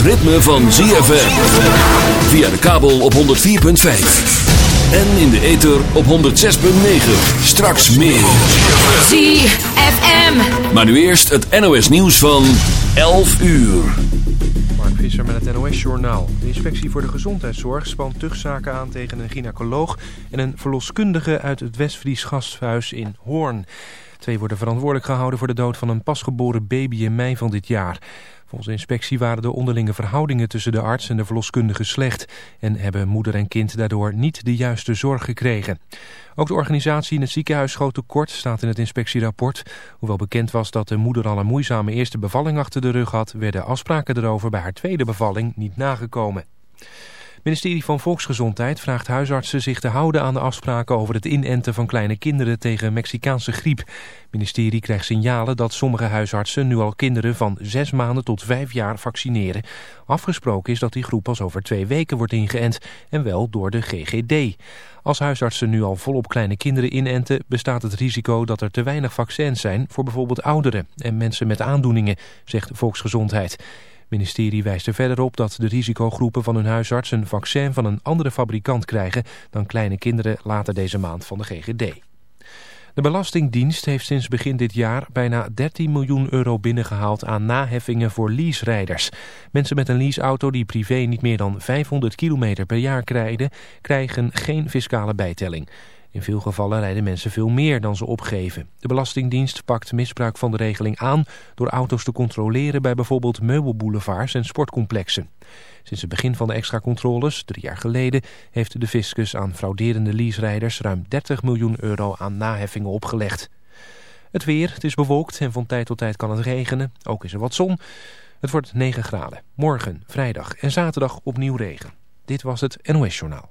het ritme van ZFM. Via de kabel op 104.5. En in de ether op 106.9. Straks meer. ZFM. Maar nu eerst het NOS nieuws van 11 uur. Mark Visser met het NOS-journaal. De inspectie voor de gezondheidszorg spant tuchtzaken aan tegen een gynaecoloog en een verloskundige uit het Westfries gasthuis in Hoorn. Twee worden verantwoordelijk gehouden voor de dood van een pasgeboren baby in mei van dit jaar. Volgens de inspectie waren de onderlinge verhoudingen tussen de arts en de verloskundige slecht... en hebben moeder en kind daardoor niet de juiste zorg gekregen. Ook de organisatie in het ziekenhuis schoot tekort, staat in het inspectierapport. Hoewel bekend was dat de moeder al een moeizame eerste bevalling achter de rug had... werden afspraken erover bij haar tweede bevalling niet nagekomen. Het ministerie van Volksgezondheid vraagt huisartsen zich te houden aan de afspraken over het inenten van kleine kinderen tegen Mexicaanse griep. Het ministerie krijgt signalen dat sommige huisartsen nu al kinderen van zes maanden tot vijf jaar vaccineren. Afgesproken is dat die groep pas over twee weken wordt ingeënt en wel door de GGD. Als huisartsen nu al volop kleine kinderen inenten bestaat het risico dat er te weinig vaccins zijn voor bijvoorbeeld ouderen en mensen met aandoeningen, zegt Volksgezondheid. Ministerie wijst er verder op dat de risicogroepen van hun huisarts een vaccin van een andere fabrikant krijgen dan kleine kinderen later deze maand van de GGD. De Belastingdienst heeft sinds begin dit jaar bijna 13 miljoen euro binnengehaald aan naheffingen voor leaserijders. Mensen met een leaseauto die privé niet meer dan 500 kilometer per jaar krijgen, krijgen geen fiscale bijtelling. In veel gevallen rijden mensen veel meer dan ze opgeven. De Belastingdienst pakt misbruik van de regeling aan door auto's te controleren bij bijvoorbeeld meubelboulevards en sportcomplexen. Sinds het begin van de extra controles, drie jaar geleden, heeft de fiscus aan frauderende leaserijders ruim 30 miljoen euro aan naheffingen opgelegd. Het weer, het is bewolkt en van tijd tot tijd kan het regenen. Ook is er wat zon. Het wordt 9 graden. Morgen, vrijdag en zaterdag opnieuw regen. Dit was het NOS Journaal.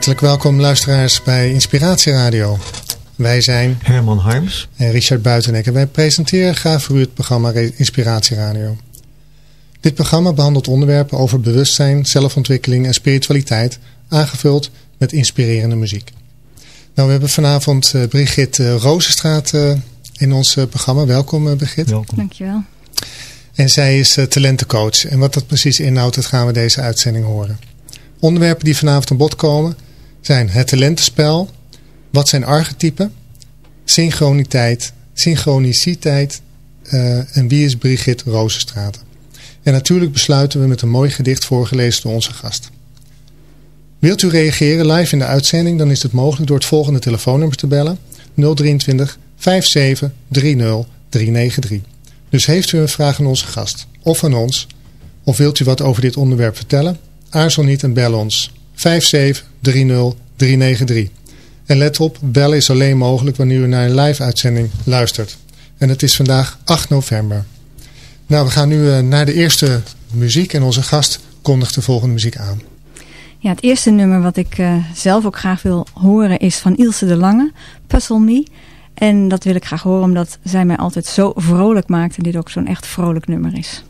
Hartelijk welkom luisteraars bij Inspiratieradio. Wij zijn Herman Harms. en Richard Buitenek en wij presenteren graag voor u het programma Re- Inspiratieradio. Dit programma behandelt onderwerpen over bewustzijn, zelfontwikkeling en spiritualiteit, aangevuld met inspirerende muziek. Nou, we hebben vanavond eh, Brigitte uh, Rozenstraat eh, in ons eh, programma. Welkom eh, Brigitte. Welkom. Dankjewel. En zij is eh, talentencoach. En wat dat precies inhoudt, dat gaan we deze uitzending horen. Onderwerpen die vanavond aan bod komen zijn het talentenspel. Wat zijn archetypen? Synchroniteit, synchroniciteit eh, en wie is Brigitte Rozenstraat? En natuurlijk besluiten we met een mooi gedicht voorgelezen door onze gast. Wilt u reageren live in de uitzending, dan is het mogelijk door het volgende telefoonnummer te bellen. 023 57 30 393. Dus heeft u een vraag aan onze gast of aan ons, of wilt u wat over dit onderwerp vertellen? Aarzel niet en bel ons 57 30 393. En let op, bellen is alleen mogelijk wanneer u naar een live uitzending luistert. En het is vandaag 8 november. Nou, we gaan nu eh, naar de eerste muziek en onze gast kondigt de volgende muziek aan. Ja, het eerste nummer wat ik eh, zelf ook graag wil horen is van Ilse de Lange, Puzzle Me. En dat wil ik graag horen omdat zij mij altijd zo vrolijk maakt en dit ook zo'n echt vrolijk nummer is.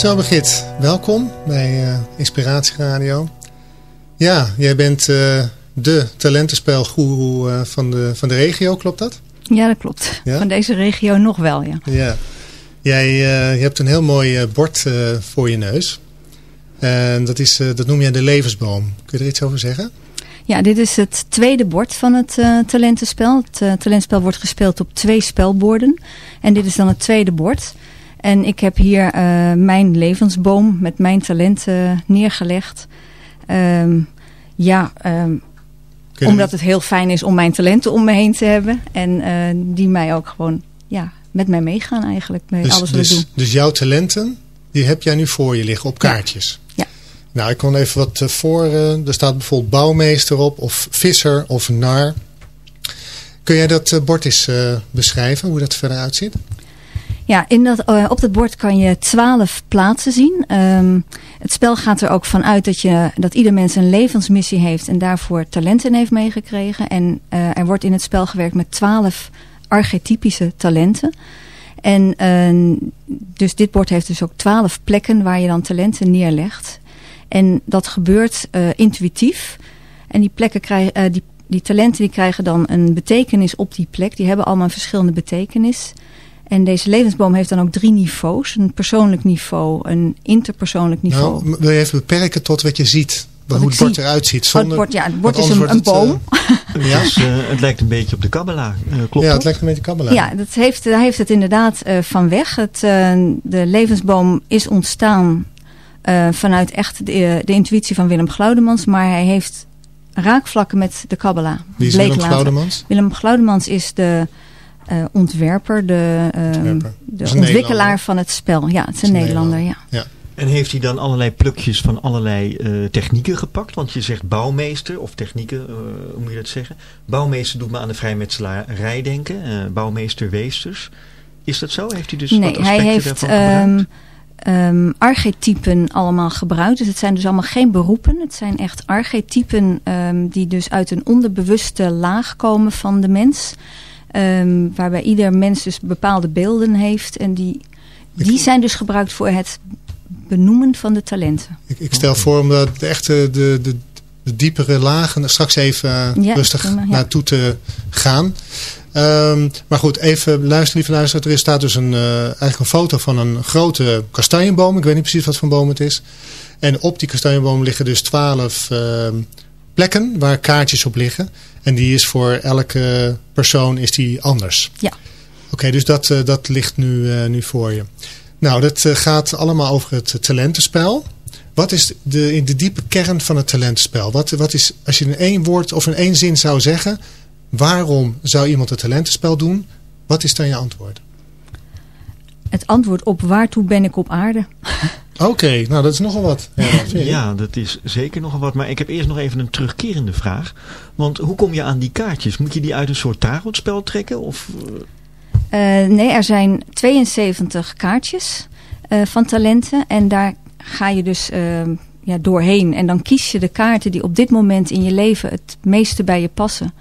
Zo Begit, welkom bij uh, Inspiratie Radio. Ja, jij bent uh, de talentenspelgoeroe uh, van, de, van de regio, klopt dat? Ja, dat klopt. Ja? Van deze regio nog wel, ja. Ja. Jij je hebt een heel mooi bord voor je neus. En dat, is, dat noem je de levensboom. Kun je er iets over zeggen? Ja, dit is het tweede bord van het talentenspel. Het talentenspel wordt gespeeld op twee spelborden. En dit is dan het tweede bord. En ik heb hier uh, mijn levensboom met mijn talenten neergelegd. Um, ja, um, omdat het heel fijn is om mijn talenten om me heen te hebben. En uh, die mij ook gewoon ja, met mij meegaan eigenlijk. Met dus, alles wat dus, ik doe. Dus jouw talenten, die heb jij nu voor je liggen op kaartjes? Ja. Nou, ik kon even wat voor. Uh, er staat bijvoorbeeld bouwmeester op, of visser, of nar. Kun jij dat bord eens beschrijven, hoe dat verder uitziet? Ja, in dat, uh, op dat bord kan je twaalf plaatsen zien. Um, het spel gaat er ook van uit dat, je, dat ieder mens een levensmissie heeft en daarvoor talenten heeft meegekregen. En uh, er wordt in het spel gewerkt met twaalf archetypische talenten. En uh, dus dit bord heeft dus ook twaalf plekken waar je dan talenten neerlegt. En dat gebeurt uh, intuïtief. En die plekken krijgen, die, die talenten die krijgen dan een betekenis op die plek. Die hebben allemaal een verschillende betekenis. En deze levensboom heeft dan ook drie niveaus. Een persoonlijk niveau, een interpersoonlijk niveau. Nou, wil je even beperken tot wat je ziet? hoe het bord eruit ziet. Zonder, oh, het bord, ja, het bord is een, een boom. Het, uh, ja? dus, uh, het lijkt een beetje op de Kabbalah, uh, klopt Ja, het lijkt een beetje Kabbalah. Ja, dat heeft, daar heeft het inderdaad van weg. Het, de levensboom is ontstaan vanuit echt de, de, intuïtie van Willem Glaudemans. Maar hij heeft raakvlakken met de Kabbalah. Wie is Willem Glaudemans? Willem Glaudemans is de uh, ontwerper, de, uh, de ontwikkelaar van het spel. Ja, het is een, Nederlander. Ja. ja. En heeft hij dan allerlei plukjes van allerlei uh, technieken gepakt? Want je zegt bouwmeester of technieken, hoe moet je dat zeggen? Bouwmeester doet me aan de vrijmetselarij denken. bouwmeester Weesters. Is dat zo? Heeft hij dus nee, wat hij heeft um, um, archetypen allemaal gebruikt. Dus het zijn dus allemaal geen beroepen. Het zijn echt archetypen um, die dus uit een onderbewuste laag komen van de mens. Um, waarbij ieder mens dus bepaalde beelden heeft. En die, die zijn dus gebruikt voor het benoemen van de talenten. Ik, ik stel voor om de, de echte de, de, de, diepere lagen straks even ja, rustig ja. naartoe te gaan. Um, maar goed, even luisteren lieve luisteren. Er staat dus een, uh, eigenlijk een foto van een grote kastanjeboom. Ik weet niet precies wat voor boom het is. En op die kastanjeboom liggen dus twaalf uh, plekken waar kaartjes op liggen. En die is voor elke persoon is die anders. Ja. Oké, okay, dus dat, uh, dat ligt nu, uh, nu voor je. Nou, dat uh, gaat allemaal over het talentenspel. Wat is de, de diepe kern van het talentenspel? Wat, wat is, als je in één woord of in één zin zou zeggen... waarom zou iemand het talentenspel doen? Wat is dan je antwoord? Het antwoord op waartoe ben ik op aarde? Oké, okay, nou dat is nogal wat. Ja, ja, dat is zeker nogal wat. Maar ik heb eerst nog even een terugkerende vraag. Want hoe kom je aan die kaartjes? Moet je die uit een soort tarotspel trekken? Of... Uh, nee, er zijn 72 kaartjes uh, van talenten. En daar ga je dus uh, ja, doorheen. En dan kies je de kaarten die op dit moment in je leven het meeste bij je passen.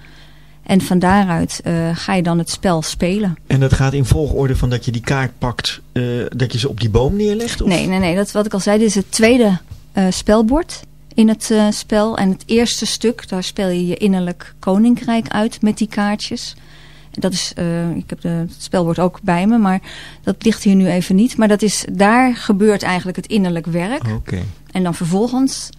En van daaruit uh, ga je dan het spel spelen. En dat gaat in volgorde van dat je die kaart pakt, uh, dat je ze op die boom neerlegt? Of? Nee, nee, nee. Dat, wat ik al zei, dit is het tweede uh, spelbord in het spel. En het eerste stuk, daar speel je je innerlijk koninkrijk uit met die kaartjes. Dat is, ik heb de, het spelbord ook bij me, maar dat ligt hier nu even niet. Maar dat is, daar gebeurt eigenlijk het innerlijk werk. Oké. Okay. En dan vervolgens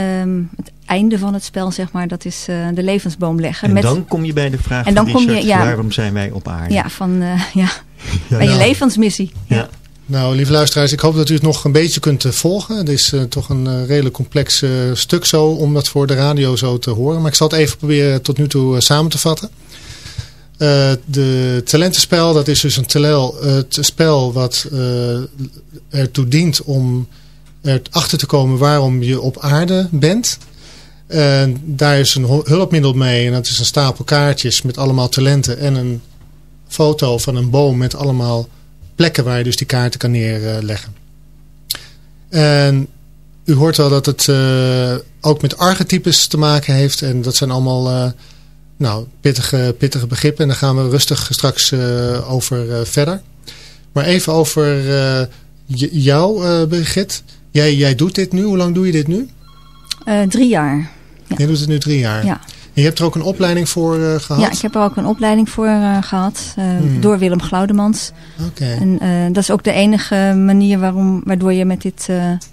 Um, het einde van het spel, zeg maar, dat is uh, de levensboom leggen. En met... dan kom je bij de vraag en dan van Richard, je, ja, waarom zijn wij op aarde? Ja, van, uh, ja, ja, bij je levensmissie. Ja. ja. Nou, lieve luisteraars, ik hoop dat u het nog een beetje kunt uh, volgen. Het is toch een redelijk complex stuk zo om dat voor de radio zo te horen. Maar ik zal het even proberen tot nu toe samen te vatten. de talentenspel, dat is dus een telel, het spel wat ertoe dient om erachter te komen waarom je op aarde bent. En daar is een hulpmiddel mee en dat is een stapel kaartjes met allemaal talenten en een foto van een boom met allemaal plekken waar je dus die kaarten kan neerleggen. En u hoort wel dat het uh, ook met archetypes te maken heeft en dat zijn allemaal uh, nou, pittige, pittige begrippen en daar gaan we rustig straks uh, over verder. Maar even over jou Brigitte. Jij, jij doet dit nu. Hoe lang doe je dit nu? Uh, drie jaar. Ja. Jij doet het nu drie jaar? Ja. En je hebt er ook een opleiding voor uh, gehad? Ja, ik heb er ook een opleiding voor uh, gehad. Hmm. Door Willem Glaudemans. Oké. Okay. En dat is ook de enige manier waarom, waardoor je met dit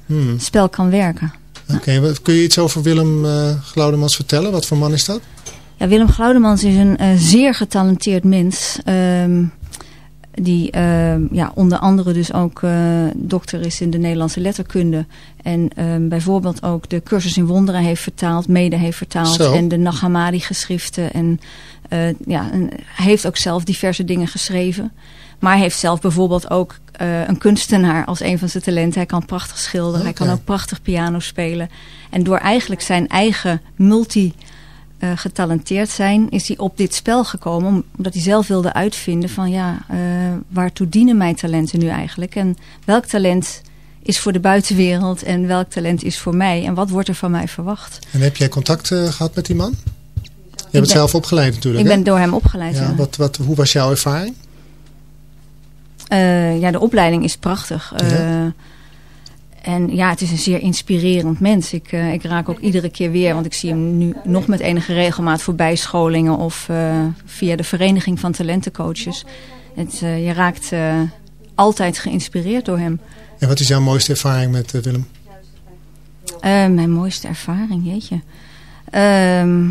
hmm. spel kan werken. Oké, okay. kun je iets over Willem Glaudemans vertellen? Wat voor man is dat? Ja, Willem Glaudemans is een zeer getalenteerd mens. Ehm, die uh, ja, onder andere dus ook uh, dokter is in de Nederlandse letterkunde. En uh, bijvoorbeeld ook de cursus in wonderen heeft vertaald, mede heeft vertaald. Zo. En de Nag Hammadi geschriften. En, uh, ja, en heeft ook zelf diverse dingen geschreven. Maar heeft zelf bijvoorbeeld ook een kunstenaar als een van zijn talenten. Hij kan prachtig schilderen, okay. hij kan ook prachtig piano spelen. En door eigenlijk zijn eigen multi uh, getalenteerd zijn, is hij op dit spel gekomen. Omdat hij zelf wilde uitvinden van ja, uh, waartoe dienen mijn talenten nu eigenlijk? En welk talent is voor de buitenwereld en welk talent is voor mij? En wat wordt er van mij verwacht? En heb jij contact uh, gehad met die man? Je bent ben, zelf opgeleid natuurlijk. Ik hè? ben door hem opgeleid, ja. ja. Wat, wat, hoe was jouw ervaring? ja, de opleiding is prachtig. Ja En ja, het is een zeer inspirerend mens. Ik, uh, ik raak ook iedere keer weer, want ik zie hem nu nog met enige regelmaat voor bijscholingen of uh, via de vereniging van talentencoaches. Het, uh, je raakt altijd geïnspireerd door hem. En wat is jouw mooiste ervaring met Willem? mijn mooiste ervaring, jeetje. Ehm,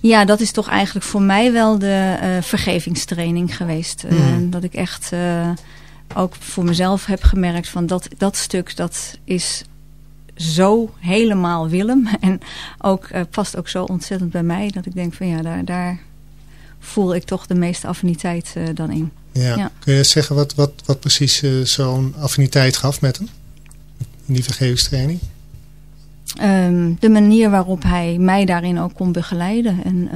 ja, dat is toch eigenlijk voor mij wel de vergevingstraining geweest. Mm. Dat ik echt ook voor mezelf heb gemerkt van dat, dat stuk dat is zo helemaal Willem. En ook, uh, past ook zo ontzettend bij mij dat ik denk van ja, daar, daar voel ik toch de meeste affiniteit uh, dan in. Ja. ja. Kun je zeggen wat, wat, wat precies uh, zo'n affiniteit gaf met hem? In die vergevingstraining? Um, de manier waarop hij mij daarin ook kon begeleiden. En,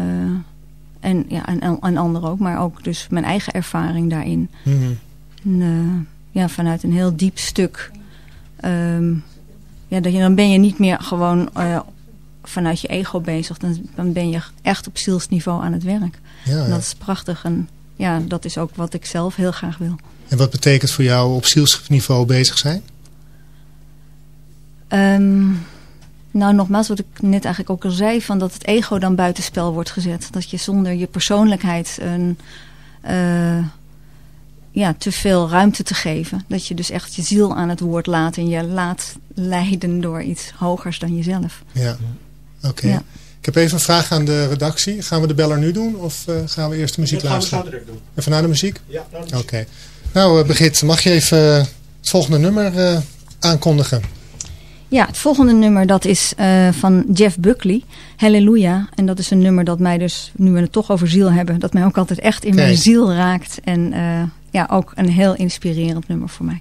en, ja, en, en anderen ook. Maar ook dus mijn eigen ervaring daarin. Mm -hmm. En, uh, ja, vanuit een heel diep stuk. Um, ja, dat je, dan ben je niet meer gewoon uh, vanuit je ego bezig. Dan, dan ben je echt op zielsniveau aan het werk. Ja, ja. Dat is prachtig. En ja, dat is ook wat ik zelf heel graag wil. En wat betekent voor jou op zielsniveau bezig zijn? Um, nou, nogmaals, wat ik net eigenlijk ook al zei... Van dat het ego dan buitenspel wordt gezet. Dat je zonder je persoonlijkheid... een uh, ja, te veel ruimte te geven. Dat je dus echt je ziel aan het woord laat en je laat leiden door iets hogers dan jezelf. Ja, oké. Ja. Ik heb even een vraag aan de redactie. Gaan we de beller nu doen of uh, gaan we eerst de muziek luisteren? Dat gaan we doen. Even naar de muziek? Ja, Oké. Okay. Nou, uh, Begit, mag je even uh, het volgende nummer aankondigen? Ja, het volgende nummer dat is uh, van Jeff Buckley, Halleluja. En dat is een nummer dat mij dus, nu we het toch over ziel hebben, dat mij ook altijd echt in mijn ziel raakt. En uh, ja, ook een heel inspirerend nummer voor mij.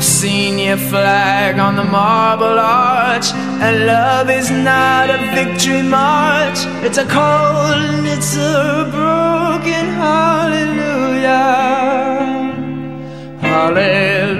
I've seen your flag on the marble arch. And love is not a victory march. It's a cold and it's a broken hallelujah. Hallelujah.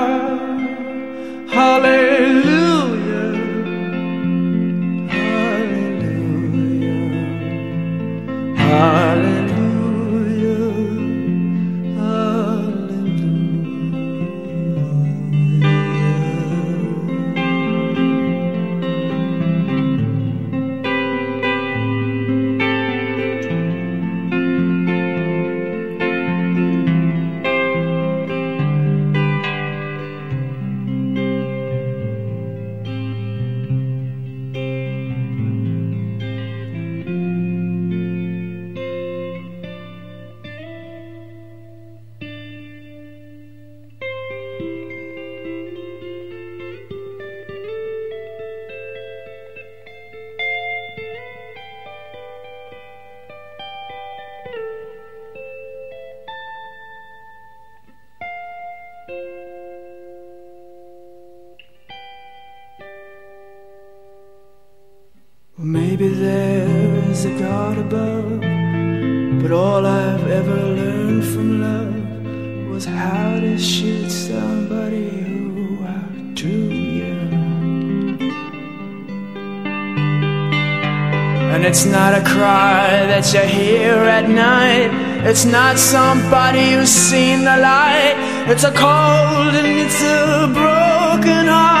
And it's not a cry that you hear at night. It's not somebody who's seen the light. It's a cold and it's a broken hallelujah.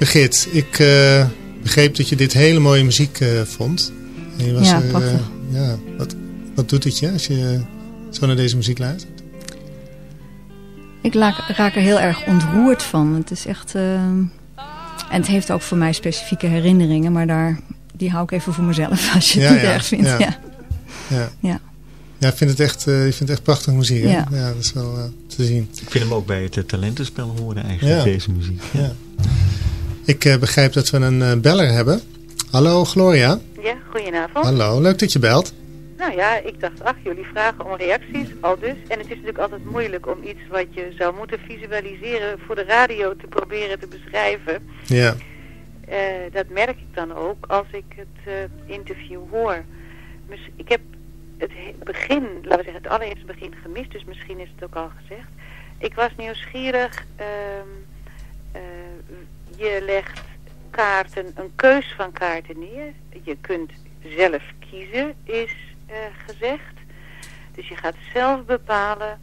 Begit, ik eh, begreep dat je dit hele mooie muziek eh, vond. En je was Ja, eh, prachtig. ja, wat, wat doet het je als je zo naar deze muziek luistert? Ik raak, raak er heel erg ontroerd van. Het is echt... en het heeft ook voor mij specifieke herinneringen. Maar daar, die hou ik even voor mezelf. Als je het Ja, niet ja, erg vindt. ja. Ja. Ja, Ja. ja ik vind het echt, eh, ik vind het echt prachtig muziek. Hè? Ja. ja, dat is wel te zien. Ik vind hem ook bij het talentenspel horen eigenlijk, Ja. deze muziek. Ja. Ik eh, begrijp dat we een eh, beller hebben. Hallo Gloria. Ja, goedenavond. Hallo, leuk dat je belt. Nou ja, ik dacht, ach, jullie vragen om reacties, al dus. En het is natuurlijk altijd moeilijk om iets wat je zou moeten visualiseren voor de radio te proberen te beschrijven. Ja, Eh, dat merk ik dan ook als ik het interview hoor. Ik heb het he- begin, laten we zeggen, het allereerste begin gemist, dus misschien is het ook al gezegd. Ik was nieuwsgierig. eh, je legt kaarten, een keus van kaarten neer. Je kunt zelf kiezen, is eh, gezegd. Dus je gaat zelf bepalen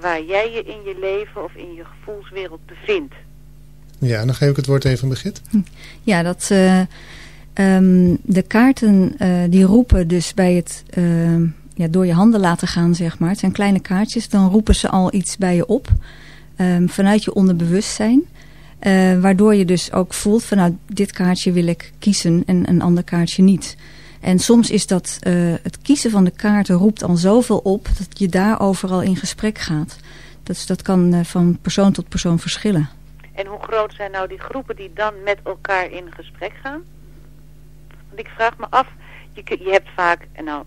waar jij je in je leven of in je gevoelswereld bevindt. ja dan geef ik het woord even aan Begit. Ja, dat, eh, ehm, de kaarten eh, die roepen dus bij het ehm, ja, door je handen laten gaan, zeg maar. Het zijn kleine kaartjes, dan roepen ze al iets bij je op. ehm, vanuit je onderbewustzijn. Eh, waardoor je dus ook voelt van nou, dit kaartje wil ik kiezen en een ander kaartje niet. En soms is dat eh, het kiezen van de kaarten roept al zoveel op dat je daarover al in gesprek gaat. Dus dat kan eh, van persoon tot persoon verschillen. En hoe groot zijn nou die groepen die dan met elkaar in gesprek gaan? Want ik vraag me af, je, je hebt vaak, en nou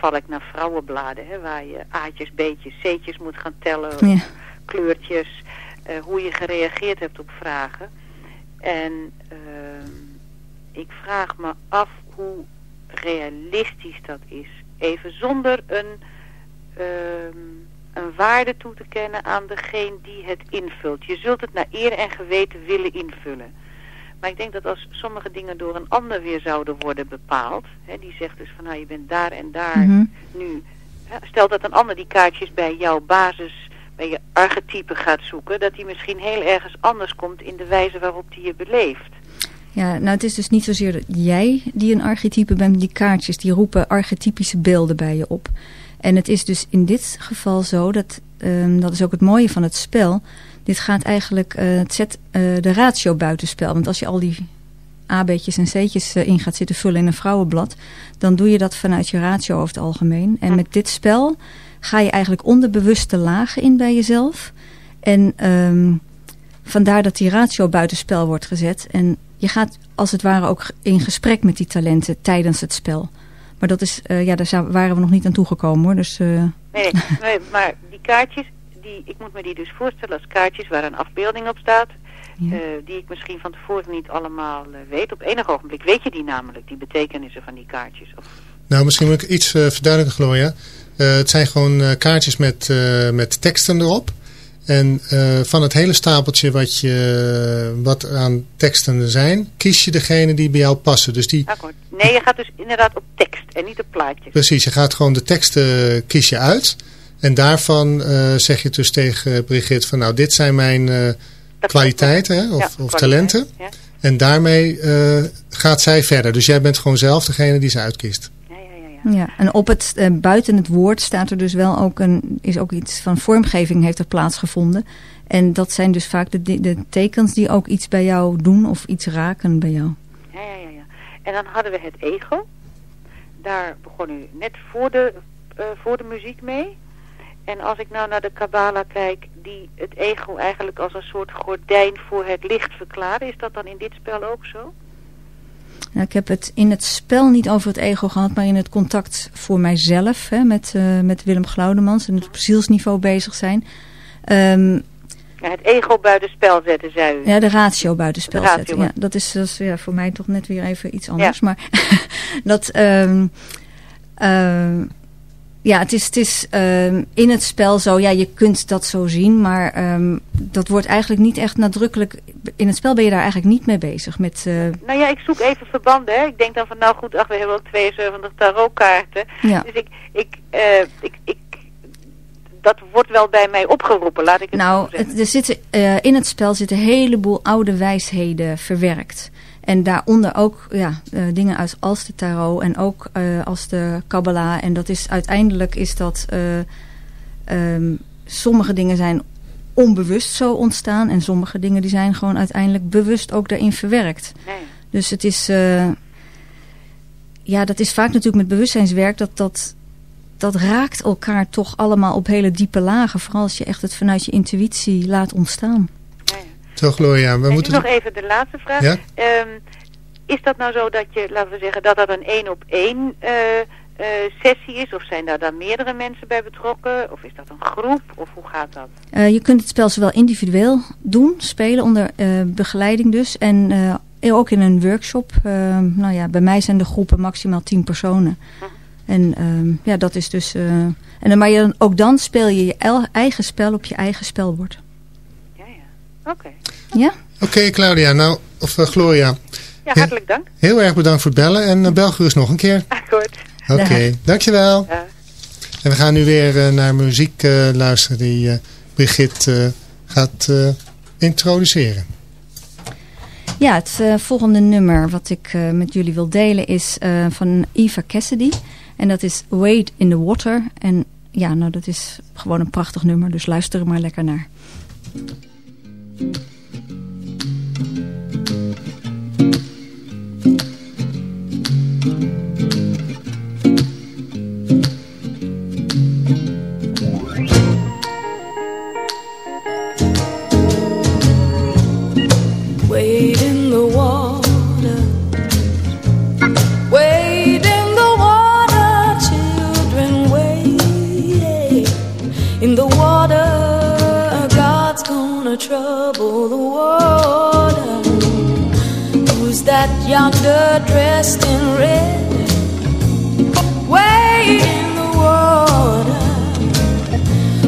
val ik naar vrouwenbladen, hè, waar je A'tjes, B'tjes, C'tjes moet gaan tellen, Ja. kleurtjes, eh, hoe je gereageerd hebt op vragen. En ehm, ik vraag me af hoe realistisch dat is even zonder een, ehm, een waarde toe te kennen aan degene die het invult. Je zult het naar eer en geweten willen invullen. Maar ik denk dat als sommige dingen door een ander weer zouden worden bepaald, hè, die zegt dus van nou je bent daar en daar Mhm. nu. Stel dat een ander die kaartjes bij jouw basis, bij je archetype gaat zoeken, dat die misschien heel ergens anders komt in de wijze waarop die je beleeft. Ja, nou het is dus niet zozeer dat jij die een archetype bent. Die kaartjes die roepen archetypische beelden bij je op. En het is dus in dit geval zo, dat, ehm, dat is ook het mooie van het spel. Dit gaat eigenlijk, eh, het zet eh, de ratio buitenspel. Want als je al die A-beetjes en C'tjes eh, in gaat zitten vullen in een vrouwenblad... dan doe je dat vanuit je ratio over het algemeen. En met dit spel ga je eigenlijk onderbewuste lagen in bij jezelf. En ehm, vandaar dat die ratio buitenspel wordt gezet. En je gaat als het ware ook in gesprek met die talenten tijdens het spel. Maar dat is, eh, ja, daar waren we nog niet aan toegekomen hoor. Dus eh, Nee, nee, maar die kaartjes, die, ik moet me die dus voorstellen als kaartjes waar een afbeelding op staat. Ja. eh, die ik misschien van tevoren niet allemaal weet. Op enig ogenblik weet je die namelijk, die betekenissen van die kaartjes. Of, Nou, misschien moet ik iets eh, verduidelijken, Gloria. Eh, het zijn gewoon eh, kaartjes met, eh, met teksten erop. En van het hele stapeltje wat, je, wat aan teksten er zijn, kies je degene die bij jou passen. Dus die, akkoord. Nee, je gaat dus inderdaad op tekst en niet op plaatjes. precies, je gaat gewoon de teksten kies je uit. En daarvan zeg je dus tegen Brigitte van nou, dit zijn mijn kwaliteiten hè, of, Ja, of kwaliteit, talenten. Ja, En daarmee gaat zij verder. Dus jij bent gewoon zelf degene die ze uitkiest. Ja. En op het, eh, buiten het woord staat er dus wel ook een, is ook iets van vormgeving heeft er plaatsgevonden. En dat zijn dus vaak de, de, de tekens die ook iets bij jou doen of iets raken bij jou. Ja, ja, ja, ja. En dan hadden we het ego. Daar begon u net voor de, eh, voor de muziek mee. En als ik nou naar de Kabbala kijk, die het ego eigenlijk als een soort gordijn voor het licht verklaren, is dat dan in dit spel ook zo? Nou, ik heb het in het spel niet over het ego gehad, maar in het contact voor mijzelf hè, met, eh, met Willem Glaudemans en het op zielsniveau bezig zijn. Ehm, Ja, het ego buiten spel zetten, zei u. ja, de ratio buitenspel De ratio, zetten. Ja, dat is, dat is ja, voor mij toch net weer even iets anders. Maar dat, ehm, ehm, ja, het is, het is ehm, in het spel zo, ja, je kunt dat zo zien, maar ehm, dat wordt eigenlijk niet echt nadrukkelijk. In het spel ben je daar eigenlijk niet mee bezig. Met, eh, Nou ja, ik zoek even verbanden. Hè. Ik denk dan van, nou goed, ach, we hebben ook 72 tarotkaarten. ja. Dus ik, ik, eh, ik, ik, dat wordt wel bij mij opgeroepen, laat ik het Nou, het, er zitten, eh, in het spel zitten een heleboel oude wijsheden verwerkt. En daaronder ook ja, eh, dingen uit als de tarot en ook eh, als de Kabbalah. En dat is uiteindelijk is dat... eh, ehm, sommige dingen zijn onbewust zo ontstaan. En sommige dingen die zijn gewoon uiteindelijk bewust ook daarin verwerkt. Nee. Dus het is... ja, dat is vaak natuurlijk met bewustzijnswerk. Dat, dat, dat raakt elkaar toch allemaal op hele diepe lagen. Vooral als je echt het vanuit je intuïtie laat ontstaan. Zo Gloria, we en moeten... nog even de laatste vraag. Ja? Ehm, is dat nou zo dat je, laten we zeggen, dat dat een één op één eh, eh, sessie is? Of zijn daar dan meerdere mensen bij betrokken? Of is dat een groep? Of hoe gaat dat? Eh, je kunt het spel zowel individueel doen, spelen onder eh, begeleiding dus. En eh, ook in een workshop. Eh, nou ja, bij mij zijn de groepen maximaal 10 personen. En ehm, ja, dat is dus... eh, en dan, maar je, dan- ook dan speel je je el- eigen spel op je eigen spelbord. Ja. Oké. Ja? Oké Claudia, nou, of eh, Gloria, Ja, hartelijk dank. heel erg bedankt voor het bellen en uh, bel gerust nog een keer. Akkoord. Oké, dankjewel. Ja. En we gaan nu weer eh, naar muziek eh, luisteren die eh, Brigitte gaat eh, introduceren. Ja, het volgende nummer wat ik eh, met jullie wil delen is eh, van Eva Cassidy. En dat is Wade in the Water. En ja, nou dat is gewoon een prachtig nummer, dus luister er maar lekker naar. Wade in the water. Gonna trouble the water. Who's that yonder dressed in red? Wade in the water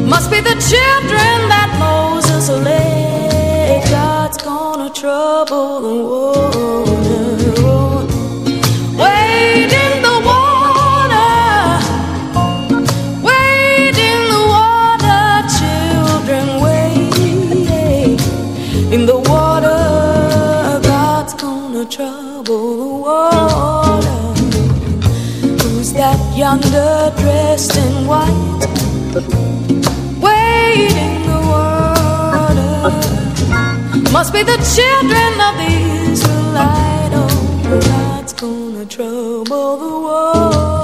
must be the children that Moses led. God's gonna trouble the water. Yonder dressed in white? Wade in the water. Must be the children of the Israelite. Oh, God's gonna trouble the water.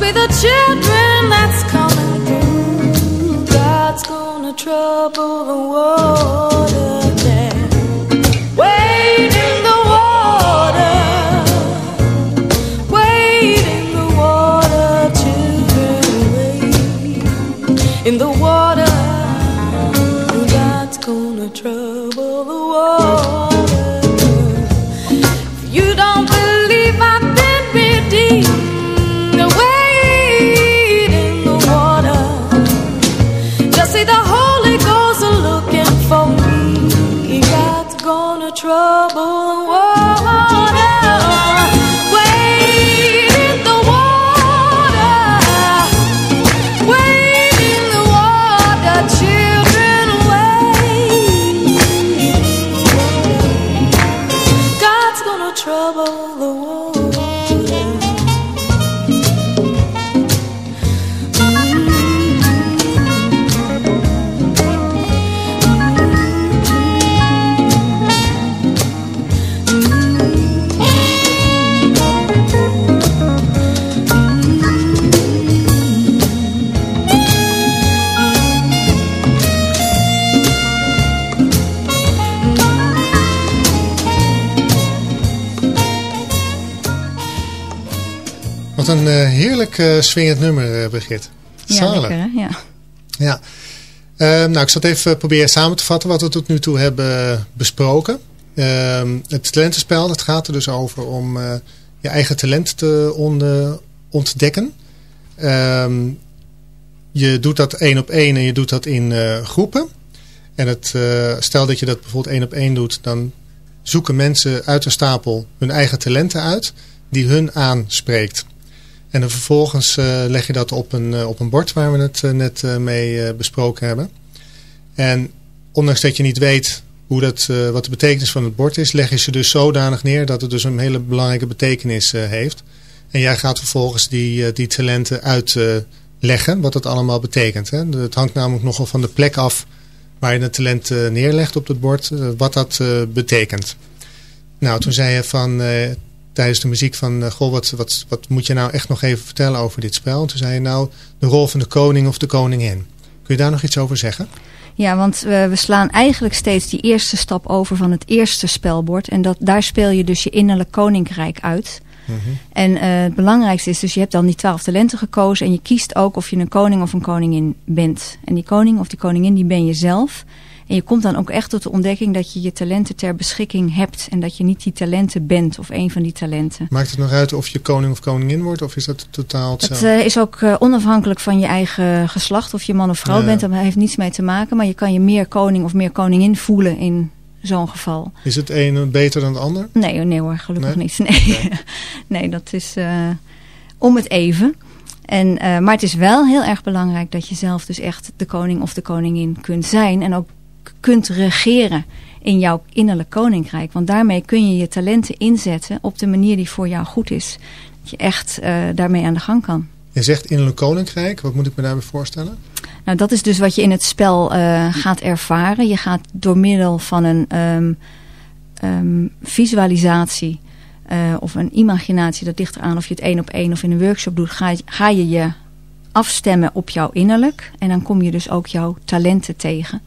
Be the children that's coming through. God's gonna trouble the water een eh, heerlijk eh, swingend nummer, eh, Brigitte. Ja, lekker hè? Ja. Ja. Ehm, nou, ik zal het even proberen samen te vatten wat we tot nu toe hebben besproken. Ehm, het talentenspel, dat gaat er dus over om je eigen talent te on- ontdekken. Ehm, je doet dat één op één en je doet dat in groepen. En het, stel dat je dat bijvoorbeeld één op één doet, dan zoeken mensen uit een stapel hun eigen talenten uit die hun aanspreekt. En dan vervolgens eh, leg je dat op een, eh, op een bord waar we het eh, net mee besproken hebben. En ondanks dat je niet weet hoe dat, wat de betekenis van het bord is, leg je ze dus zodanig neer dat het dus een hele belangrijke betekenis heeft. En jij gaat vervolgens die, die talenten uitleggen, wat het allemaal betekent. Hè? Het hangt namelijk nogal van de plek af waar je het talent neerlegt op het bord, wat dat betekent. Nou, toen zei je van, tijdens de muziek van, eh, goh, wat, wat, wat moet je nou echt nog even vertellen over dit spel? En toen zei je nou, de rol van de koning of de koningin. Kun je daar nog iets over zeggen? Ja, want we, we slaan eigenlijk steeds die eerste stap over van het eerste spelbord. En dat, daar speel je dus je innerlijk koninkrijk uit. En eh, het belangrijkste is dus, je hebt dan die twaalf talenten gekozen. En je kiest ook of je een koning of een koningin bent. En die koning of die koningin, die ben je zelf. En je komt dan ook echt tot de ontdekking dat je je talenten ter beschikking hebt. En dat je niet die talenten bent of een van die talenten. Maakt het nog uit of je koning of koningin wordt of is dat totaal Het hetzelfde? eh, is ook eh, onafhankelijk van je eigen geslacht. Of je man of vrouw Ja. bent, daar heeft niets mee te maken. Maar je kan je meer koning of meer koningin voelen in zo'n geval. Is het een beter dan het ander? Nee, nee hoor, gelukkig Nee? niet. Nee. nee, dat is... eh, om het even. En, maar het is wel heel erg belangrijk dat je zelf dus echt de koning of de koningin kunt zijn. En ook kunt regeren in jouw innerlijk koninkrijk. Want daarmee kun je je talenten inzetten op de manier die voor jou goed is. Dat je echt eh, daarmee aan de gang kan. Je zegt innerlijk koninkrijk. Wat moet ik me daarbij voorstellen? Nou, dat is dus wat je in het spel eh, gaat ervaren. Je gaat door middel van een ehm, ehm, visualisatie eh, of een imaginatie, dat ligt eraan of je het één op één of in een workshop doet, ga, je- ga je je afstemmen op jouw innerlijk. En dan kom je dus ook jouw talenten tegen.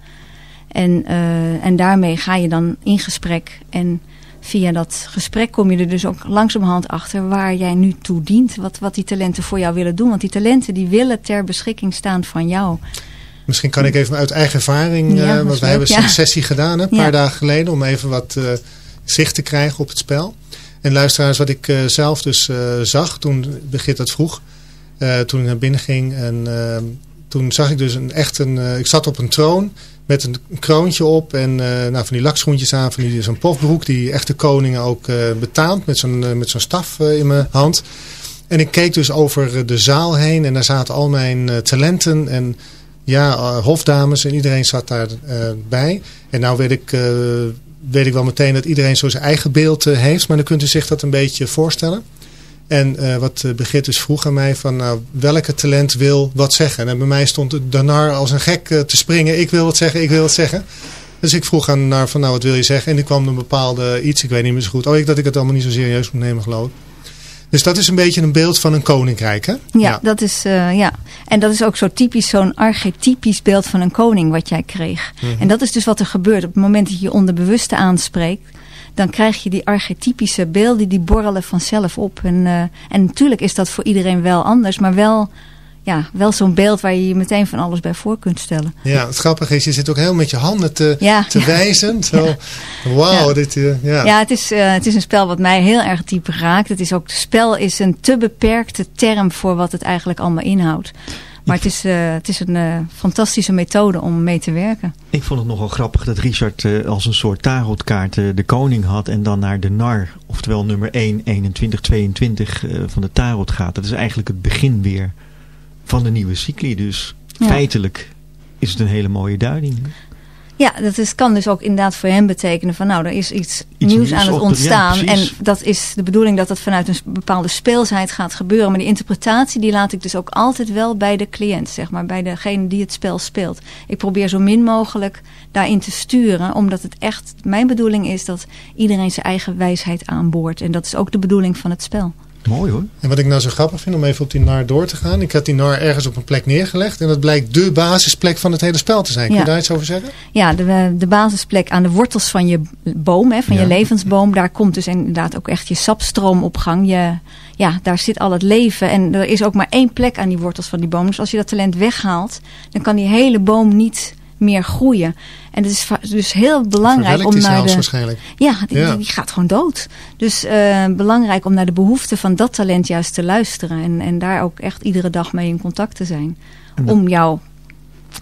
En, eh, en daarmee ga je dan in gesprek. En via dat gesprek kom je er dus ook langzamerhand achter waar jij nu toe dient. Wat, wat die talenten voor jou willen doen. Want die talenten die willen ter beschikking staan van jou. Misschien kan ik even uit eigen ervaring, Ja, eh, want wij hebben ja. een sessie gedaan een Ja. paar dagen geleden om even wat eh, zicht te krijgen op het spel. En luisteraars, wat ik zelf dus zag toen Begit dat vroeg, toen ik naar binnen ging. En toen zag ik dus een echt een, ik zat op een troon met een kroontje op en eh, nou, van die lakschoentjes aan, van die, zo'n pofbroek die echte koningen ook eh, betaamt met zo'n eh, met zo'n staf in mijn hand. En ik keek dus over de zaal heen en daar zaten al mijn talenten en ja, hofdames en iedereen zat daarbij. bij en nou weet ik, weet ik wel meteen dat iedereen zo zijn eigen beeld heeft, maar dan kunt u zich dat een beetje voorstellen. En eh, wat eh, Begit dus vroeg aan mij van nou, welke talent wil wat zeggen. En bij mij stond Danar als een gek eh, te springen. Ik wil wat zeggen, ik wil wat zeggen. Dus ik vroeg aan Nar van nou wat wil je zeggen. En die kwam een bepaalde iets, ik weet niet meer zo goed. Oh, ik dat ik het allemaal niet zo serieus moet nemen geloof ik. Dus dat is een beetje een beeld van een koninkrijk hè? Ja, Dat is, ja. En dat is ook zo typisch, zo'n archetypisch beeld van een koning wat jij kreeg. Mhm. En dat is dus wat er gebeurt. Op het moment dat je je onderbewuste aanspreekt, dan krijg je die archetypische beelden, die borrelen vanzelf op. En, eh, en natuurlijk is dat voor iedereen wel anders, maar wel, ja, wel zo'n beeld waar je je meteen van alles bij voor kunt stellen. Ja, het grappige is, je zit ook heel met je handen te, Ja, te wijzen. Zo, wauw, Ja. dit, eh, ja. Ja, het, is, eh, het is een spel wat mij heel erg diep raakt. Het is ook, spel is een te beperkte term voor wat het eigenlijk allemaal inhoudt. Maar het is, eh, het is een eh, fantastische methode om mee te werken. Ik vond het nogal grappig dat Richard eh, als een soort tarotkaart de koning had en dan naar de nar, oftewel nummer 1, 21, 22 eh, van de tarot gaat. Dat is eigenlijk het begin weer van de nieuwe cycli. Dus Ja. feitelijk is het een hele mooie duiding. Ja, dat is, kan dus ook inderdaad voor hem betekenen van nou, er is iets, Iets nieuws aan het op de- ja, ontstaan. en dat is de bedoeling dat dat vanuit een bepaalde speelsheid gaat gebeuren. Maar die interpretatie die laat ik dus ook altijd wel bij de cliënt, zeg maar, bij degene die het spel speelt. Ik probeer zo min mogelijk daarin te sturen, omdat het echt mijn bedoeling is dat iedereen zijn eigen wijsheid aanboort. En dat is ook de bedoeling van het spel. Mooi hoor. En wat ik nou zo grappig vind om even op die nar door te gaan. Ik had die nar ergens op een plek neergelegd. En dat blijkt de basisplek van het hele spel te zijn. Kun je Ja. daar iets over zeggen? Ja, de, de basisplek aan de wortels van je boom, hè, van Ja. je levensboom. Daar komt dus inderdaad ook echt je sapstroom op gang. Je, ja, daar zit al het leven. En er is ook maar één plek aan die wortels van die boom. Dus als je dat talent weghaalt, dan kan die hele boom niet meer groeien. En het is dus heel belangrijk om naar de... waarschijnlijk. Ja, die, Ja. die- die gaat gewoon dood. Dus eh, belangrijk om naar de behoeften van dat talent juist te luisteren. En, en daar ook echt iedere dag mee in contact te zijn. Om jouw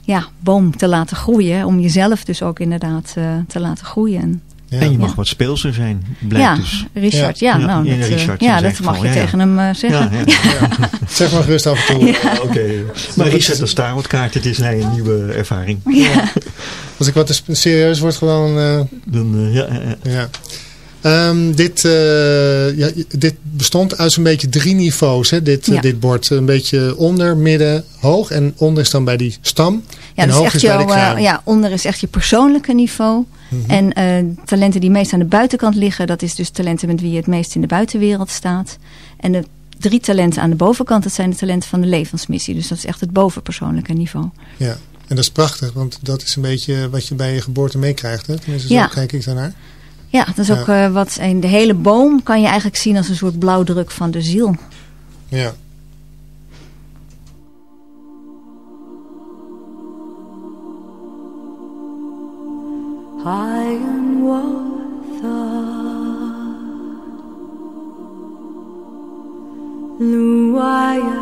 ja, boom te laten groeien. Om jezelf dus ook inderdaad eh, te laten groeien. Ja. En je mag Ja. wat speelser zijn, blijkt ja, dus. Richard. Ja, Ja, nou, ja, dat, eh, Richard, ja, in dat mag je ja, ja. tegen hem eh, zeggen. Ja, ja. Zeg maar gerust af en toe. Oké. Maar Richard als tarotkaart, het is nee, een nieuwe ervaring. Ja. Als ik wat serieus word, gewoon... eh, Dan, eh, ja, Ehm, dit, eh, ja, dit bestond uit zo'n beetje drie niveaus, hè, dit, dit bord. Een beetje onder, midden, hoog. En onder is dan bij die stam. Ja, en dus hoog echt is bij de jouw, eh, ja, onder is echt je persoonlijke niveau. Mhm. En eh, talenten die meest aan de buitenkant liggen, dat is dus talenten met wie je het meest in de buitenwereld staat. En de drie talenten aan de bovenkant, dat zijn de talenten van de levensmissie. Dus dat is echt het bovenpersoonlijke niveau. Ja. En dat is prachtig, want dat is een beetje wat je bij je geboorte meekrijgt. Hè? Tenminste, zo Ja. kijk ik daarnaar. Ja, dat is Ja. ook eh, wat in de hele boom kan je eigenlijk zien als een soort blauwdruk van de ziel. Ja. Luaya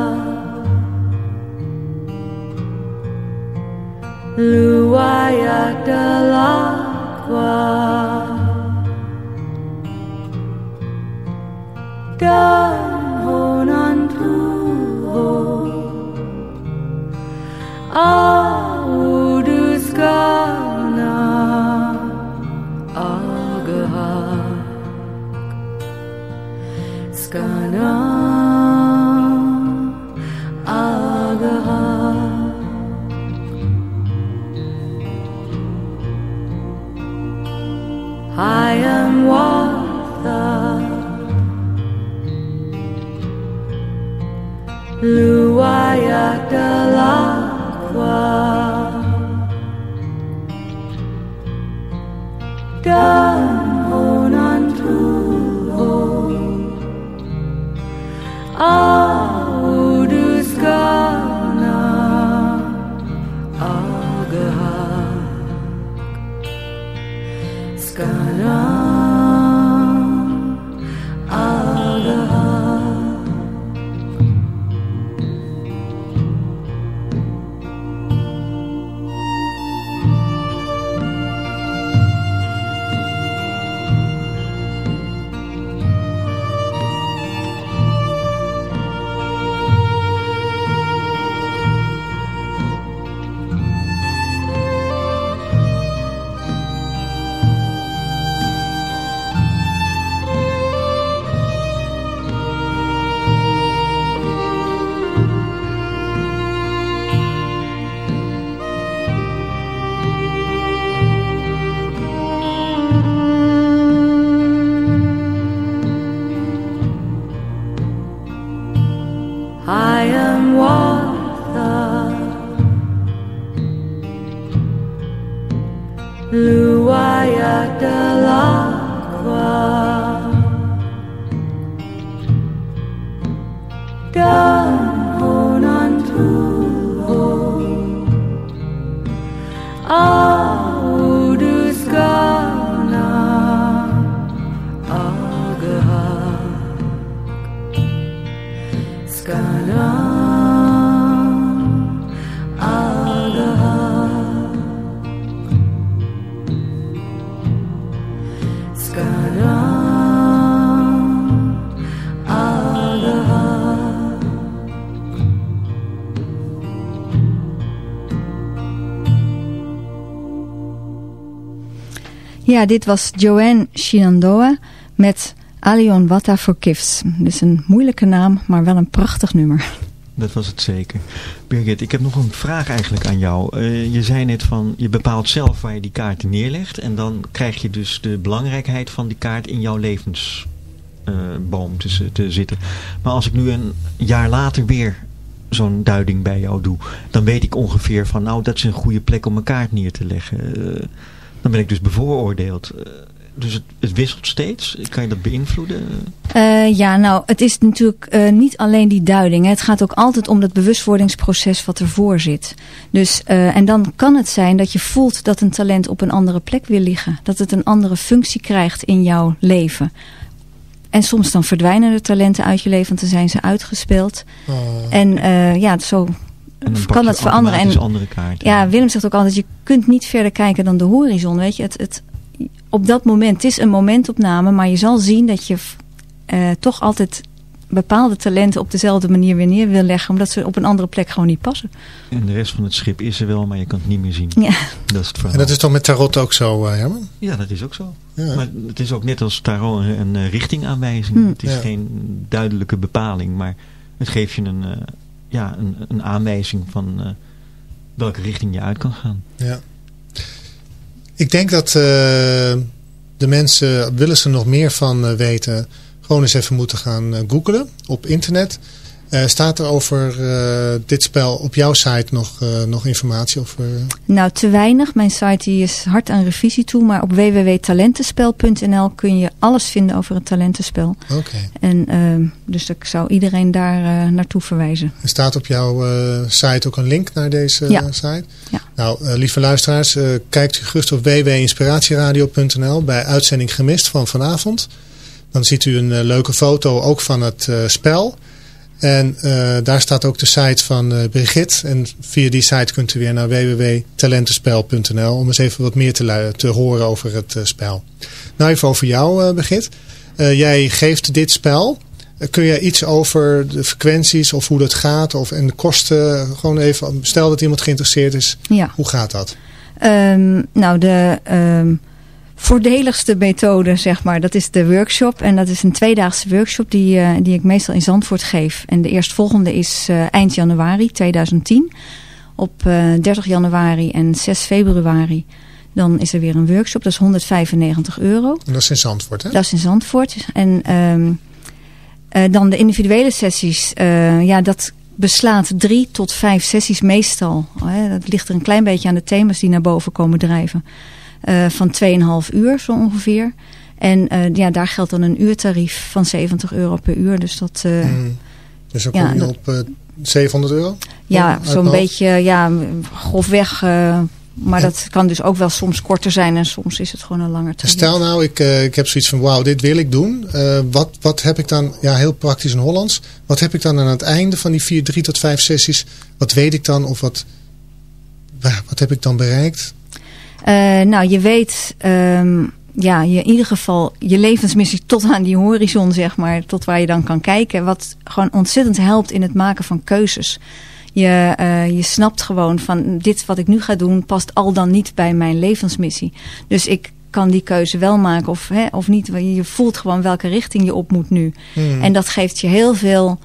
Luaya Dalakwa Dan Honan Tuho Auduskana Agahak. Skana I am Watha. Luaya Ja, dit was Joanne Shenandoah met Alion Wata Gifts. Dus een moeilijke naam, maar wel een prachtig nummer. Dat was het zeker. Birgit, ik heb nog een vraag eigenlijk aan jou. Eh, je zei net van, je bepaalt zelf waar je die kaarten neerlegt. En dan krijg je dus de belangrijkheid van die kaart in jouw levensboom te, z- te zitten. Maar als ik nu een jaar later weer zo'n duiding bij jou doe. Dan weet ik ongeveer van, nou dat is een goede plek om een kaart neer te leggen. Eh, dan ben ik dus bevooroordeeld. Eh, dus het, het wisselt steeds. Kan je dat beïnvloeden? Eh, ja, nou, het is natuurlijk eh, niet alleen die duiding. Hè. Het gaat ook altijd om dat bewustwordingsproces wat ervoor zit. Dus, eh, en dan kan het zijn dat je voelt dat een talent op een andere plek wil liggen. Dat het een andere functie krijgt in jouw leven. En soms dan verdwijnen de talenten uit je leven, want dan zijn ze uitgespeeld. Oh. En eh, ja, zo kan dat veranderen. En andere kaarten. ja, Willem zegt ook altijd, je kunt niet verder kijken dan de horizon. Weet je, het, het, op dat moment, het is een momentopname, maar je zal zien dat je eh, toch altijd bepaalde talenten op dezelfde manier weer neer wil leggen, omdat ze op een andere plek gewoon niet passen. En de rest van het schip is er wel, maar je kan het niet meer zien. Ja. Dat is het verhaal. En dat is toch met tarot ook zo, Herman? Ja, dat is ook zo. Ja. Maar het is ook net als tarot een, een eh, richtingaanwijzing. Hmm. Het is Ja. geen duidelijke bepaling, maar het geeft je een, eh, ja, een, een aanwijzing van eh, welke richting je uit kan gaan. Ja. Ik denk dat eh, de mensen, willen ze nog meer van eh, weten, gewoon eens even moeten gaan googlen op internet. Eh, staat er over eh, dit spel op jouw site nog, eh, nog informatie? Of, eh, Nou, te weinig. Mijn site die is hard aan revisie toe. Maar op www.talentenspel.nl kun je alles vinden over het talentenspel. Oké. En dus ik zou iedereen daar naartoe verwijzen. Er staat op jouw site ook een link naar deze Ja. site. Ja. Nou, lieve luisteraars, kijkt u gerust op www.inspiratieradio.nl bij uitzending gemist van vanavond. Dan ziet u een leuke foto ook van het spel. En eh, daar staat ook de site van eh Brigitte. En via die site kunt u weer naar www.talentenspel.nl om eens even wat meer te, te horen over het eh, spel. Nou, even over jou, Brigitte. Jij geeft dit spel. Kun jij iets over de frequenties of hoe dat gaat? Of, en de kosten, gewoon even, stel dat iemand geïnteresseerd is. Ja. Hoe gaat dat? Ehm, nou, de ehm, voordeligste methode, zeg maar, dat is de workshop. En dat is een tweedaagse workshop die, eh, die ik meestal in Zandvoort geef. En de eerstvolgende is eh, eind januari 2010. Op eh 30 januari en 6 februari. Dan is er weer een workshop. Dat is 195 euro. En dat is in Zandvoort, hè? Dat is in Zandvoort. En ehm, eh, dan de individuele sessies. eh, ja, dat beslaat drie tot vijf sessies meestal. Dat ligt er een klein beetje aan de thema's die naar boven komen drijven. Eh van 2,5 uur zo ongeveer. En eh, ja, daar geldt dan een uurtarief van 70 euro per uur. Dus dat, eh, Mm. Dus dan Ja, kom je op eh 700 euro? ja, mijn zo'n beetje, ja, grofweg. maar En- dat kan dus ook wel soms korter zijn en soms is het gewoon een langer traject. Stel nou, ik, ik heb zoiets van, wauw, dit wil ik doen. Wat, wat heb ik dan, ja heel praktisch in Hollands. Wat heb ik dan aan het einde van die vier, drie tot vijf sessies? Wat weet ik dan of wat, wa- wat heb ik dan bereikt? Eh, nou, je weet, ehm, ja, je, in ieder geval je levensmissie tot aan die horizon, zeg maar, tot waar je dan kan kijken. Wat gewoon ontzettend helpt in het maken van keuzes. Je, eh, je snapt gewoon van dit wat ik nu ga doen past al dan niet bij mijn levensmissie. Dus ik kan die keuze wel maken of, hè, of niet. Je voelt gewoon welke richting je op moet nu. Hmm. En dat geeft je heel veel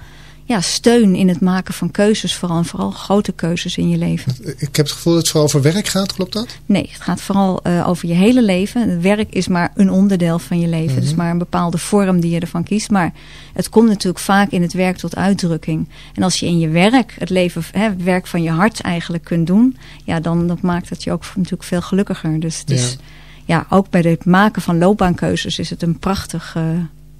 ja, steun in het maken van keuzes. Vooral, vooral grote keuzes in je leven. Ik heb het gevoel dat het vooral over werk gaat, klopt dat? Nee, het gaat vooral eh, over je hele leven. Het werk is maar een onderdeel van je leven. Het is Mhm. maar een bepaalde vorm die je ervan kiest. Maar het komt natuurlijk vaak in het werk tot uitdrukking. En als je in je werk het leven, hè, het werk van je hart eigenlijk kunt doen. Ja, dan dat maakt het je ook natuurlijk veel gelukkiger. Dus, dus ja. ook bij het maken van loopbaankeuzes is het een prachtige eh,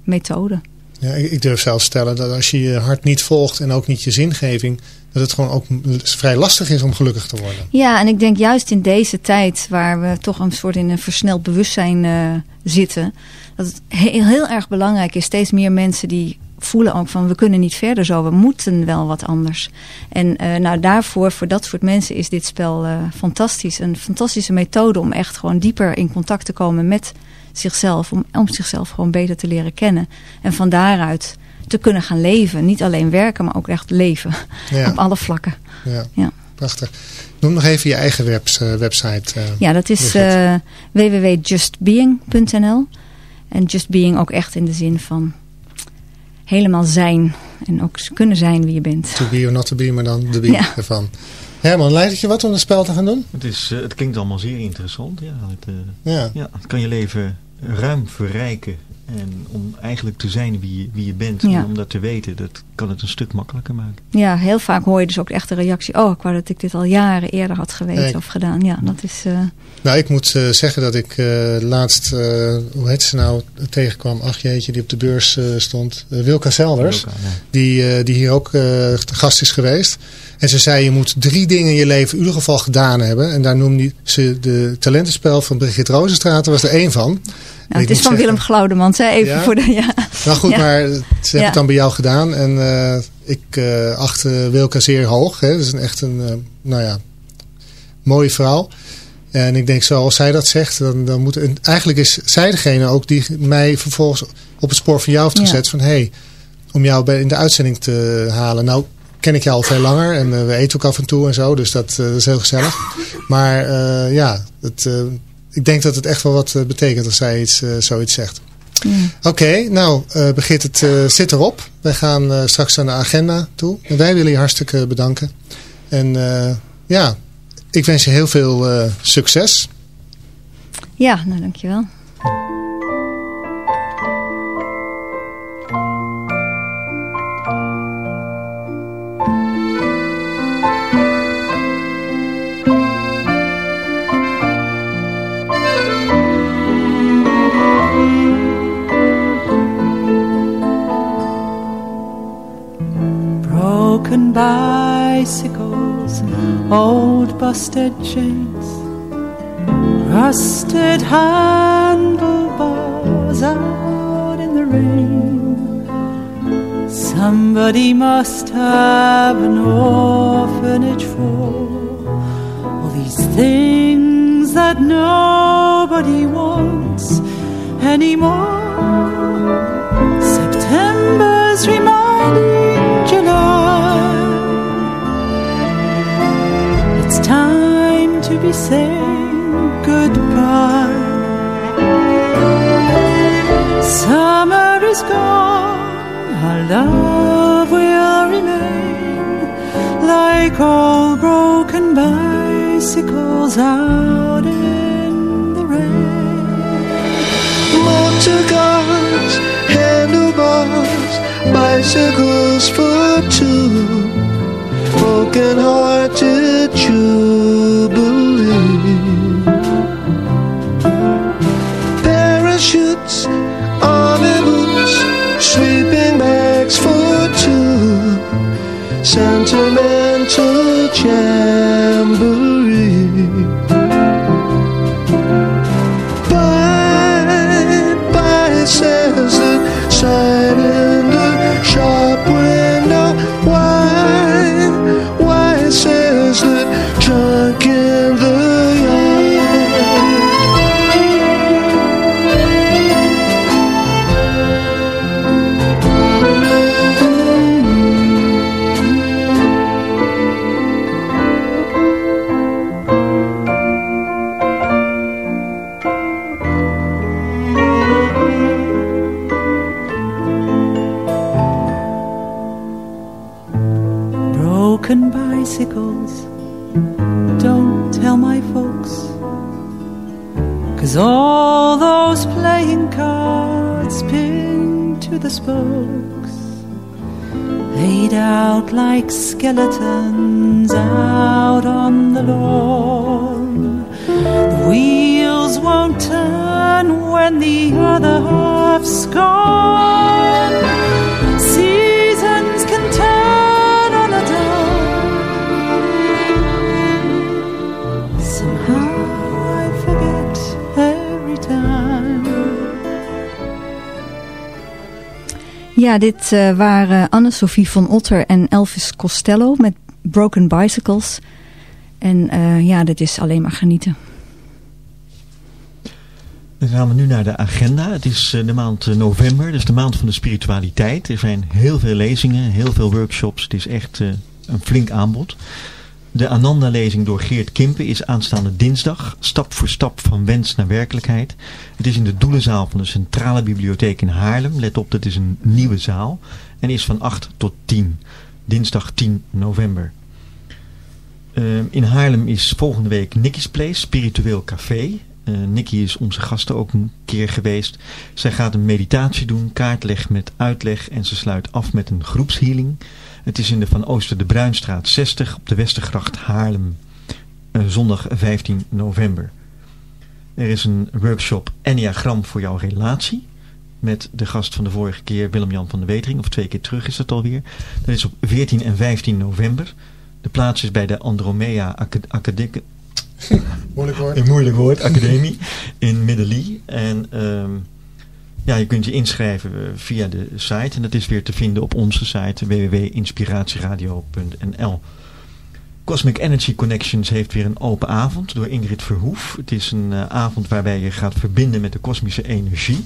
methode. Ja, ik, durf zelfs stellen dat als je je hart niet volgt en ook niet je zingeving, dat het gewoon ook vrij lastig is om gelukkig te worden. Ja, en ik denk juist in deze tijd waar we toch een soort in een versneld bewustzijn eh, zitten, dat het heel, heel erg belangrijk is. Steeds meer mensen die voelen ook van we kunnen niet verder zo, we moeten wel wat anders. En eh, nou daarvoor, voor dat soort mensen is dit spel eh, fantastisch. Een fantastische methode om echt gewoon dieper in contact te komen met zichzelf. Om, om zichzelf gewoon beter te leren kennen. En van daaruit te kunnen gaan leven. Niet alleen werken, maar ook echt leven. Ja, Op alle vlakken. ja. Ja. prachtig. Noem nog even je eigen webs, eh, website. eh. Ja, dat is eh www.justbeing.nl. En just being ook echt in de zin van helemaal zijn. En ook kunnen zijn wie je bent. To be or not to be, maar dan de be Ja. ervan. Herman, leidt het je wat om het spel te gaan doen? Het, is, het klinkt allemaal zeer interessant. Ja, het, eh, Ja. ja, het kan je leven ruim verrijken. En om eigenlijk te zijn wie je, wie je bent. Ja. En om dat te weten, dat kan het een stuk makkelijker maken. Ja, heel vaak hoor je dus ook echt de reactie. Oh, ik wou dat ik dit al jaren eerder had geweten of gedaan. Ja, dat is... eh, Nou, ik moet eh, zeggen dat ik eh, laatst, eh, hoe heet ze nou, tegenkwam. Ach jeetje, die op de beurs eh, stond. Wilka Zelders. Ja. Die, eh, die hier ook eh, te gast is geweest. En ze zei, je moet drie dingen in je leven in ieder geval gedaan hebben. En daar noemde ze de talentenspel van Brigitte Rozenstraat. was er één van. Nou, het is van zeggen- Willem Glaudemans, hè? even Ja? voor de... Ja. Nou goed, Ja. maar ze hebben het dan bij jou gedaan. En eh, ik eh acht eh, Wilka zeer hoog. Hè. Dat is een echt een, nou ja, mooie vrouw. En ik denk, zoals zij dat zegt, dan, dan moet... En eigenlijk is zij degene ook die mij vervolgens op het spoor van jou heeft gezet. Van, hé, hey, om jou bij, in de uitzending te halen. Nou, ken ik jou al veel langer. En we eten ook af en toe en zo. Dus dat, dat is heel gezellig. Maar ja, het, ik denk dat het echt wel wat eh, betekent als zij iets, eh, zoiets zegt. Ja. Oké, nou uh, Begit, het uh, zit erop. Wij gaan uh, straks aan de agenda toe. En wij willen je hartstikke bedanken. En ja, ik wens je heel veel succes. Ja, nou dankjewel. Old busted chains, rusted handlebars out in the rain. Somebody must have an orphanage for all these things that nobody wants anymore. Saying goodbye. Summer is gone, our love will remain like all broken bicycles out in the rain. Motor cars, handlebars, bicycles for two, broken hearted the other half's gone. Seasons can turn on a dime. Somehow I forget every time. Ja, dit eh, waren Anne-Sophie van Otter en Elvis Costello met Broken Bicycles. En eh, ja, dit is alleen maar genieten. Dan gaan we nu naar de agenda. Het is eh, de maand eh, november, dus de maand van de spiritualiteit. Er zijn heel veel lezingen, heel veel workshops. Het is echt eh, een flink aanbod. De Ananda-lezing door Geert Kimpen is aanstaande dinsdag. Stap voor stap van wens naar werkelijkheid. Het is in de Doelenzaal van de Centrale Bibliotheek in Haarlem. Let op, dat is een nieuwe zaal. En is van 8 tot 10. Dinsdag 10 november. Eh, in Haarlem is volgende week Nicky's Place, Spiritueel Café. Eh Nicky is onze gasten ook een keer geweest. Zij gaat een meditatie doen, kaartleg met uitleg en ze sluit af met een groepshealing. Het is in de Van Ooster de Bruinstraat 60 op de Westergracht Haarlem. Eh, zondag 15 november. Er is een workshop Enneagram voor jouw relatie. Met de gast van de vorige keer Willem-Jan van de Wetering. Of twee keer terug is dat alweer. Dat is op 14 en 15 november. De plaats is bij de Andromea Acad Academic Een moeilijk woord, academie, in Middelie. En ehm, ja, je kunt je inschrijven eh, via de site. En dat is weer te vinden op onze site www.inspiratieradio.nl Cosmic Energy Connections heeft weer een open avond door Ingrid Verhoef. Het is een eh, avond waarbij je gaat verbinden met de kosmische energie.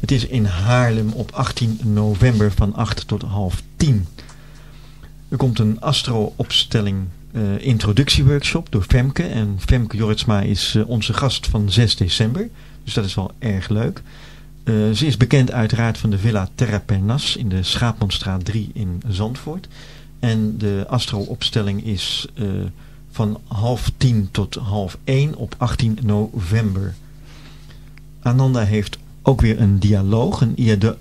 Het is in Haarlem op 18 november van 8 tot half 10. Er komt een astro-opstelling eh, introductieworkshop door Femke. En Femke Jorritsma is eh, onze gast van 6 december. Dus dat is wel erg leuk. Eh, ze is bekend uiteraard van de Villa Terra Pernas in de Schaapmanstraat 3 in Zandvoort. En de astro-opstelling is van half tien tot half één op 18 november. Ananda heeft ook weer een dialoog.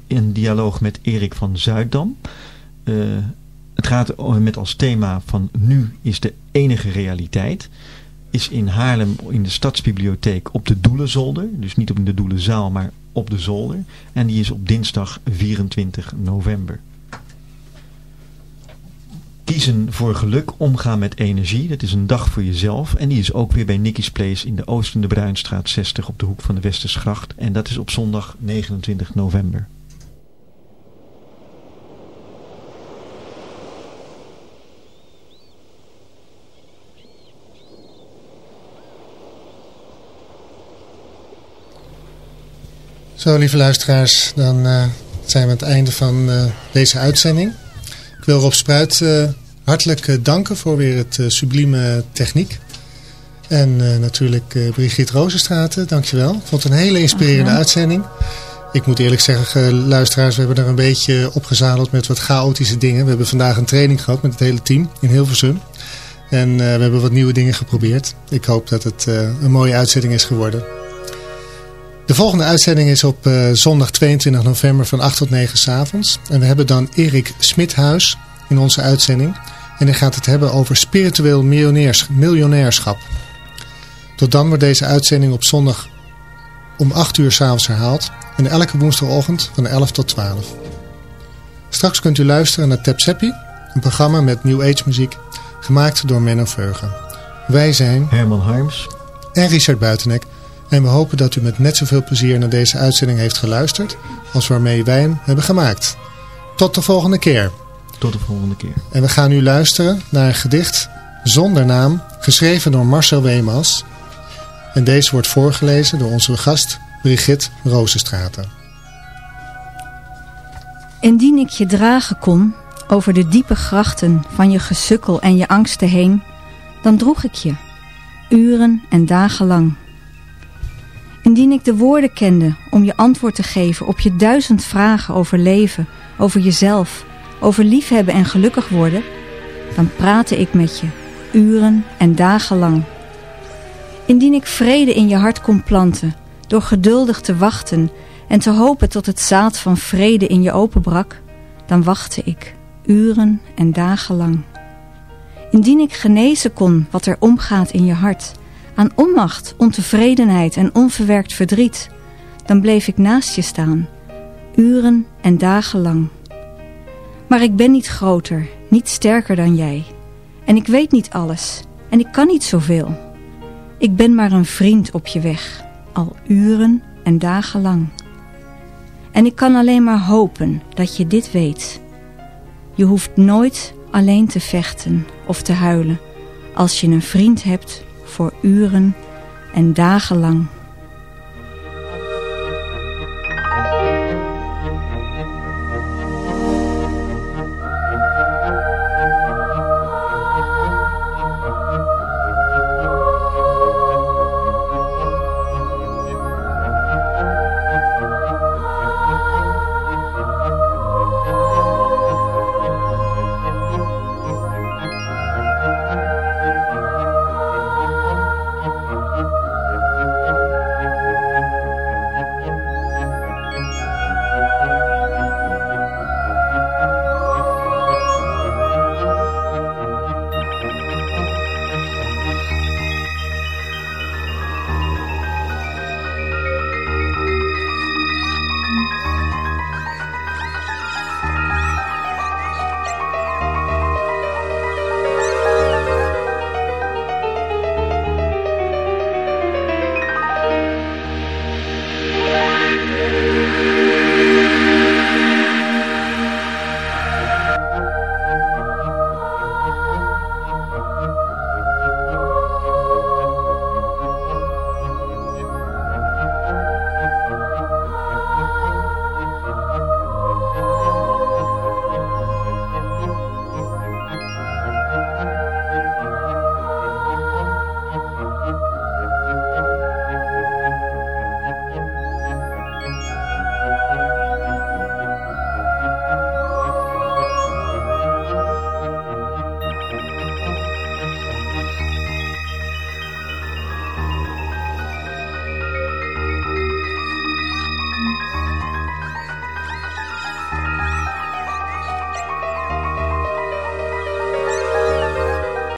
Een dialoog met Erik van Zuiddam. Het gaat met als thema van nu is de enige realiteit. Is in Haarlem in de Stadsbibliotheek op de Doelenzolder. Dus niet op de Doelenzaal, maar op de zolder. En die is op dinsdag 24 november. Kiezen voor geluk, omgaan met energie. Dat is een dag voor jezelf. En die is ook weer bij Nicky's Place in de Oostende Bruinstraat 60 op de hoek van de Westersgracht. En dat is op zondag 29 november. Zo, lieve luisteraars, dan uh, zijn we aan het einde van uh, deze uitzending. Ik wil Rob Spruit uh, hartelijk danken voor weer het sublieme techniek. En natuurlijk Brigitte Rozenstraten, dankjewel. Ik vond het een hele inspirerende uitzending. Ik moet eerlijk zeggen, luisteraars, we hebben er een beetje opgezadeld met wat chaotische dingen. We hebben vandaag een training gehad met het hele team in Hilversum. En we hebben wat nieuwe dingen geprobeerd. Ik hoop dat het een mooie uitzending is geworden. De volgende uitzending is op uh, zondag 22 november van 8 tot 9 s avonds. En we hebben dan Erik Smithuis in onze uitzending. En hij gaat het hebben over spiritueel miljonairschap. Tot dan wordt deze uitzending op zondag om 8 uur s'avonds herhaald. En elke woensdagochtend van 11 tot 12. Straks kunt u luisteren naar Tap Seppi, een programma met New Age muziek, gemaakt door Menno Veugen. Wij zijn Herman Harms en Richard Buitenek. En we hopen dat u met net zoveel plezier naar deze uitzending heeft geluisterd als waarmee wij hem hebben gemaakt. Tot de volgende keer. Tot de volgende keer. En we gaan nu luisteren naar een gedicht zonder naam, geschreven door Marcel Weemas. En deze wordt voorgelezen door onze gast Brigitte Rozenstraten. Indien ik je dragen kon over de diepe grachten van je gesukkel en je angsten heen, dan droeg ik je, uren en dagen lang. Indien ik de woorden kende om je antwoord te geven op je duizend vragen over leven, over jezelf, over liefhebben en gelukkig worden, dan praatte ik met je, uren en dagen lang. Indien ik vrede in je hart kon planten, door geduldig te wachten en te hopen tot het zaad van vrede in je openbrak, dan wachtte ik, uren en dagen lang. Indien ik genezen kon wat er omgaat in je hart, aan onmacht, ontevredenheid en onverwerkt verdriet, dan bleef ik naast je staan, uren en dagen lang. Maar ik ben niet groter, niet sterker dan jij. En ik weet niet alles, en ik kan niet zoveel. Ik ben maar een vriend op je weg, al uren en dagen lang. En ik kan alleen maar hopen dat je dit weet. Je hoeft nooit alleen te vechten of te huilen als je een vriend hebt voor uren en dagenlang.